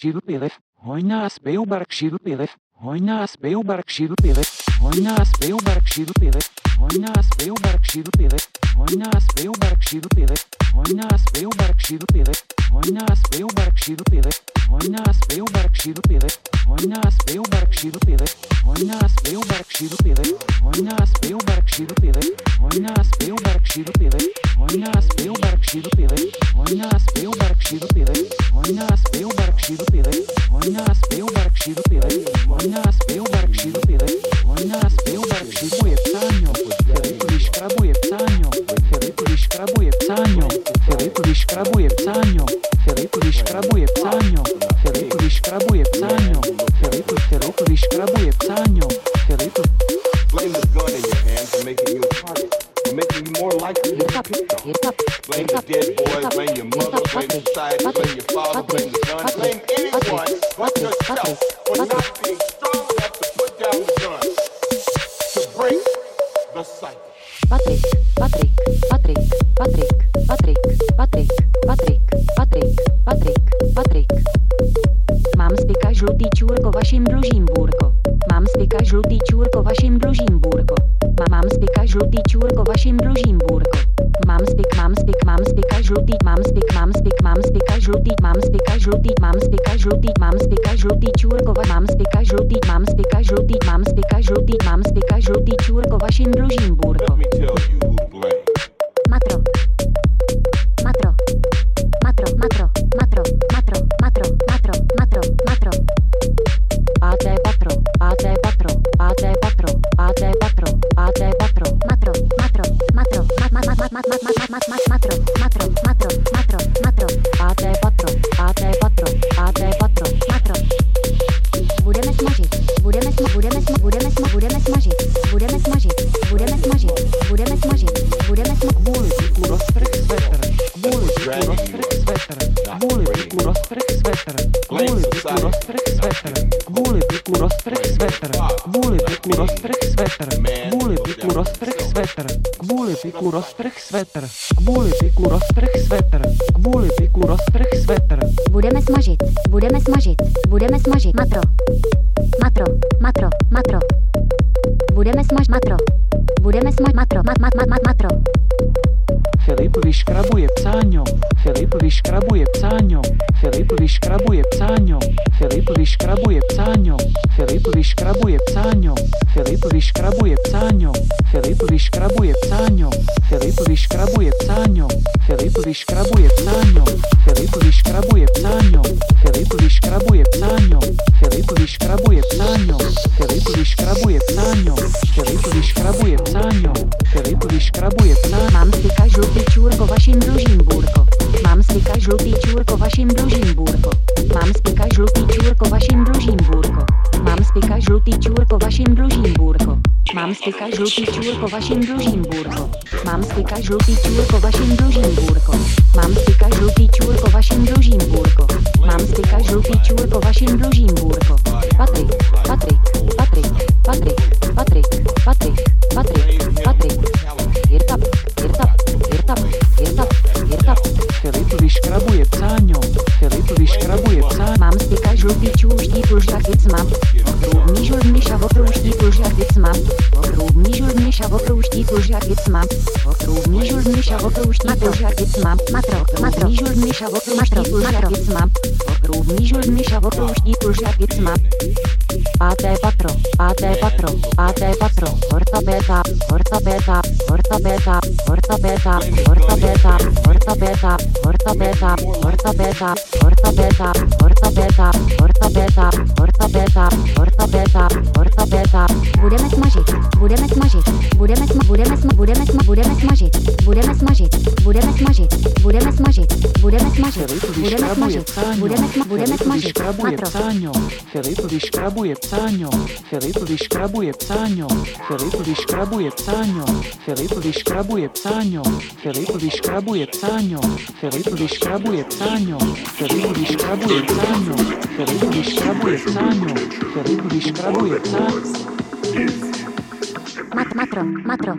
Şirupilif, Hoynas Beubark Şirupilif, Hoynas Beubark Şirupilif, Hoynas Beubark Şirupilif, Hoynas Beubark Şirupilif, Hoynas Beubark Şirupilif, Hoynas Beubark Şirupilif, Hoynas Beubark Şirupilif, Hoynas Beubark Şirupilif, Spielberg, Spielberg, Spielberg, Spielberg, Spielberg, Spielberg, Spielberg, Filipu vyškrabuje psáňo, Filipu vyškrabuje psáňo, Filipu vyškrabuje psáňo, Filipu, Filipu vyškrabuje psáňo, Blame the gun in your hand for making you a target, for making you more likely to get picked on. Blame the dead boy, blame your mother, blame society, blame your father, blame the gun, blame anyone but yourself for not being styka žlutý, mám styk, mám styk, mám styka žlutý, mám styka žlutý, mám styka žlutý, mám styka žlutý čůrko, va- mám styka žlutý, mám styka žlutý, mám styka žlutý, mám styka žlutý čůrko vašim dlužím bůrko. Let me tell you matro, matro, matro, matro, matro, kvůli piku roztrh svetr, kvůli piku roztrh svetr, kvůli piku roztrh svetr, budeme smažit, budeme smažit, budeme smažit, matro, matro, matro, matro. Budeme smaž, matro, budeme smaž, matro, mat, mat, mat, mat, matro. Filip vyškrabuje psáňo, Filip vyškrabuje psáňo, Filip vyškrabuje psáňo, Filip vyškrabuje psáňo, Filip vyškrabuje psáňo, Filip vyškrabuje psáňo, Filip vyškrabuje psáňo, Filip vyškrabuje psáňo, Filip vyškrabuje psáňo, Filip vyškrabuje psáňo, Filip vyškrabuje psáňo, Filip vyškrabuje psáňo, Filip vyškrabuje psáňo, Filip vyškrabuje psáňo, Filip vyškrabuje psáňo. Mám styka žlutý čůrko vašim dlužím bůrko. Mám styka žlutý čůrko vašim dlužím bůrko. Mám styka žlutý čůrko vašim dlužím bůrko. Mám styka žlutý čůrko vašim dlužím bůrko. Mám styka žlutý čůrko vašim dlužím bůrko. Mám styka žlutý čůrko vašim dlužím bůrko. Mám styka žlutý čůrko vašim dlužím bůrko. Mám styka žlutý čůrko vašim. Patrik, Patrik, Patrik, Patrik, Patrik, Patrik, mám. Okrůvní žludný šavokrouždí plužlakic mám. Okrůvní žludný šavokrouždí plužlakic mám. Matro, matro, žludný šavokrouždí plužlakic mám. Okrůvní žludný šavokrouždí plužlakic mám. Páté patro, páté patro, páté patro, horta beta, horta beta, horta beta, horta beta, horta beta, horta beta, horta beta, horta beta, horta beta, horta beta, horta beta, horta beta, horta beta, horta beta. Budeme smažit, budeme smažit, budeme sma, budeme sma, budeme sma, budeme smažit, budeme smažit, budeme smažit, budeme smažit, budeme smažit, budeme smažit, budeme sma, budeme smažit, matro. Filip vyškrabuje psáňo, Filip vyškrabuje psáňo, Filip vyškrabuje psáňo, Filip vyškrabuje psáňo, Filip vyškrabuje psáňo, Filip vyškrabuje psáňo, Filip vyškrabuje psáňo, Filip vyškrabuje psáňo, Filip vyškrabuje psáňo. Mat, matro, matro.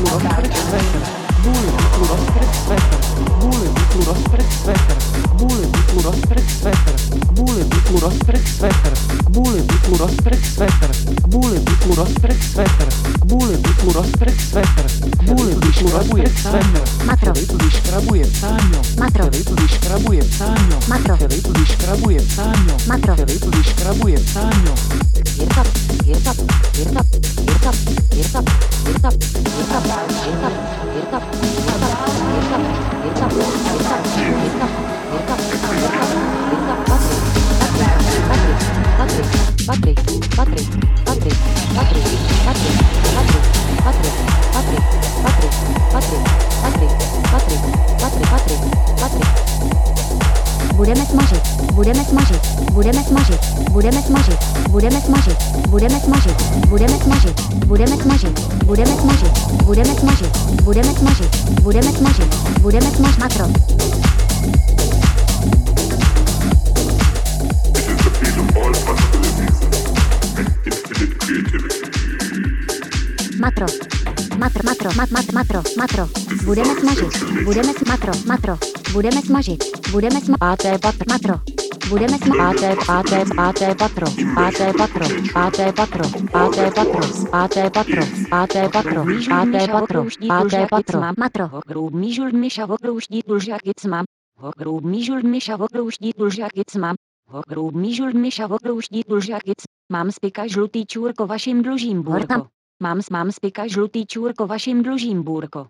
roztrh svetr. Bůli titlu roztrh svetr. Bůli titlu roztrh svetr. Bůli titlu roztrh svetr. Bůli titlu roztrh svetr. Bůli titlu roztrh svetr. Bůli titlu roztrh svetr. Bůli titlu roztrh svetr. Bůli titlu roztrh svetr. Bůli titlu roztrh svetr. Matro. Který tu vyškrabuje psáňo. Matro. Který tu vyškrabuje psáňo. Matro. Který tu vyškrabuje psáňo. Matro. Který tu vyškrabuje psáňo. Hirtap, hirtap, hirtap, hirtap, hirtap, budeme smažit, budeme smažit, budeme smažit, budeme smažit, budeme smažit, budeme smažit, budeme smažit, budeme smažit, budeme smažit, budeme smažit makro. Matro. Matro, matro, mat, mat, matro, matro. Budeme smažit, budeme s matro, matro. Budeme smažit, budeme sma... Páté patro, matro. Budeme sma... Páté, páté, páté patro, páté patro, páté patro, páté patro, páté patro, páté patro, páté patro, páté patro, matro. Hokrub mížul myša vokrouští tulžakic mám. Hokrub mížul myša vokrouští tulžakic mám. Hokrub mížul myša vokrouští tulžakic. Mám spika žlutý čůrko vašim dlužím bůrko. Mám, mám spika žlutý čůrko vašim dlužím bůrko.